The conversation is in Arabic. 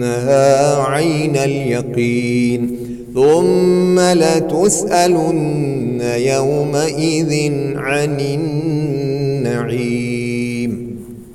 منها عين اليقين. ثم لتسألن يومئذ عن النعيم.